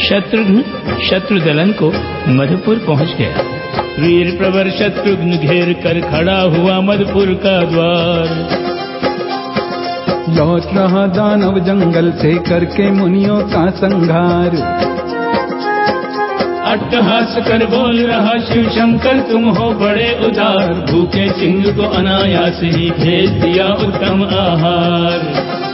शत्रुघ्न शत्रुदलन को मधुपुर पहुँच गया। वीर प्रवर शत्रुघ्न घेर कर खड़ा हुआ मधुपुर का द्वार। लौट रहा दानव जंगल से करके मुनियों का संघार। अट्टहास कर बोल रहा शिव शंकर तुम हो बड़े उदार। भूखे सिंह को अनायास ही भेज दिया उत्तम आहार।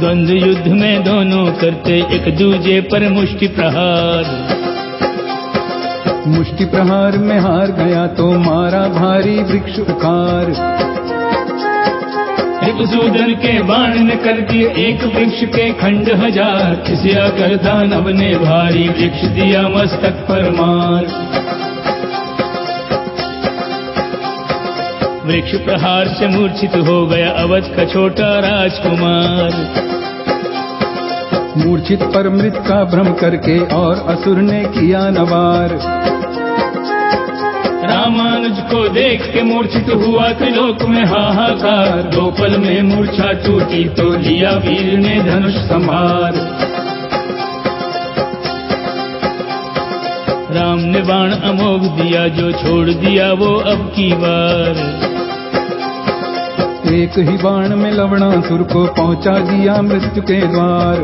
द्वंद्व युद्ध में दोनों करते एक दूजे पर मुष्टि प्रहार। मुष्टि प्रहार में हार गया तो मारा भारी वृक्ष उखार। रिपुसूदन के बाण ने कर दिए एक वृक्ष के खंड हज़ार। इसे आकर दानव ने भारी वृक्ष दिया मस्तक पर मार। वृक्ष प्रहार से मूर्छित हो गया अवध का छोटा राजकुमार। मूर्छित पर मृत का भ्रम करके और असुर ने किया नवार। रामानुज को देख के मूर्छित हुआ त्रिलोक में हाहाकार। दो पल में मूर्छा टूटी तो लिया वीर ने धनुष संभार राम ने बाण अमोघ दिया जो छोड़ दिया वो अब की बार। एक ही बाण में लवणा लवणासुर को पहुँचा दिया मृत्यु के द्वार।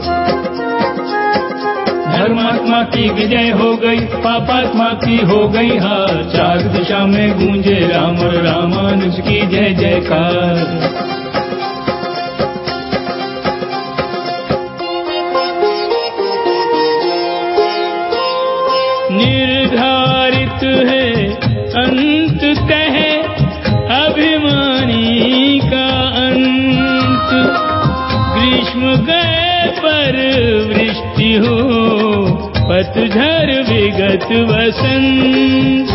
धर्मात्मा की विजय हो गई, पापात्मा की हो गई हार। चार दिशा में गूंजे राम और रामानुज की जय जयकार। निर्धारित है, अंत तह पर वृष्टि हो, पतझर विगत वसंत।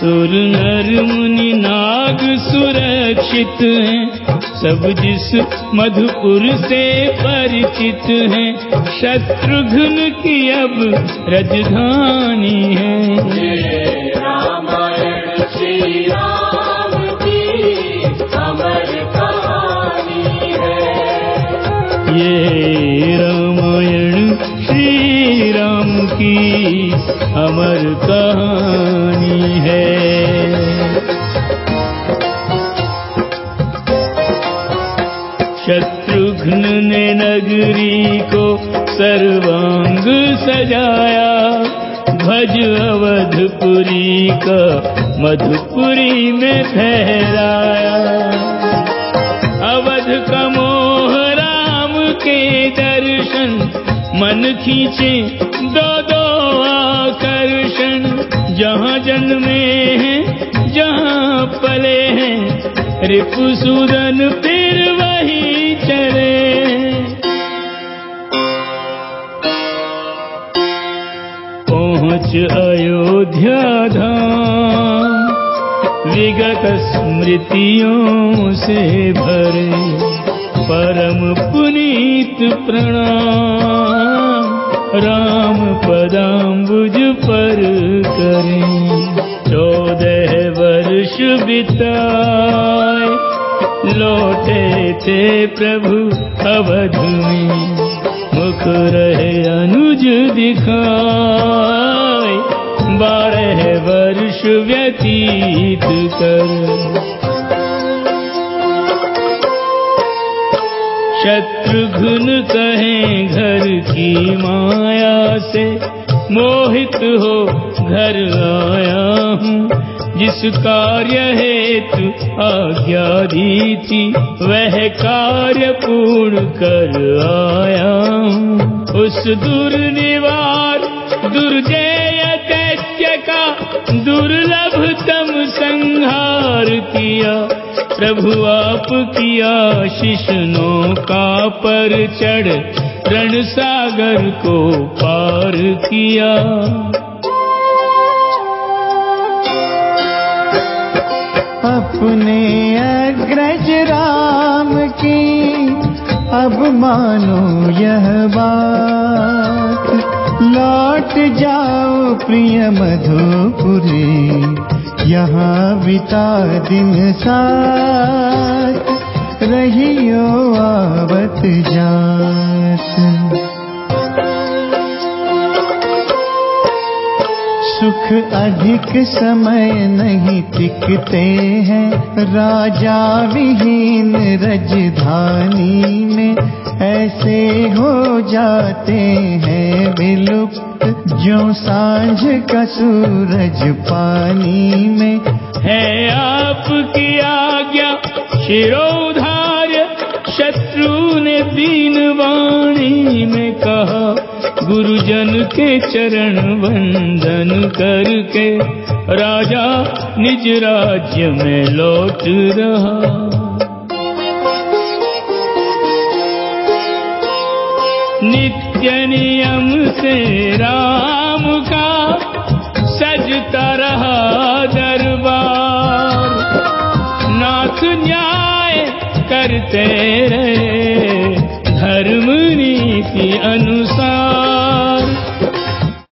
सुर नर मुनि नाग सुरक्षित हैं, सब जिस मधुपुर से परिचित हैं शत्रुघ्न की अब राजधानी है। रामायण, श्री राम। सर्वांग सजाया। भज अवधपुरी का मधुपुरी में फहराया अवध का मोह राम के दर्शन, मन खींचे दो दो आकर्षण। जहाँ जन्मे हैं, जहाँ पले हैं, रिपुसूदन फिर वही चले अयोध्या धाम, विगत स्मृतियों से भरे परम पुनीत प्रणाम, राम पदाम्बुज पर करें। चौदह वर्ष बिताए, लौटे थे प्रभु अवध में, मुख रहे अनुज दिखाए। बारह वर्ष व्यतीत कर। शत्रुघ्न कहें घर की माया से, मोहित हो घर आया हूँ। जिस कार्य हेतु आज्ञा दी थी, वह कार्य पूर्ण कर आया उस दुर्निवार, दुर्जय का दुर्लभतम संहार किया, प्रभु आप किया शिष्णों का पर चढ़ रण सागर को पार किया। अपने अग्रज राम की, अब मानो यह बात। लौट जाओ प्रिय मधुपुरी। यहाँ बिता दिन सात रहियो आवत जा सुख अधिक समय नहीं टिकते हैं। राजा विहीन रजधानी में ऐसे हो जाते हैं विलुप्त। जो साँझ का सूरज पानी में है आपकी आज्ञा, शिरोधार्य शत्रु ने दीन वाणी में कहा गुरुजन के चरण वंदन करके राजा निज राज्य में लौट रहा। नित्य नियम से राम का सजता रहा दरबार। नाथ न्याय करते रहे, धर्म नीति अनुसार।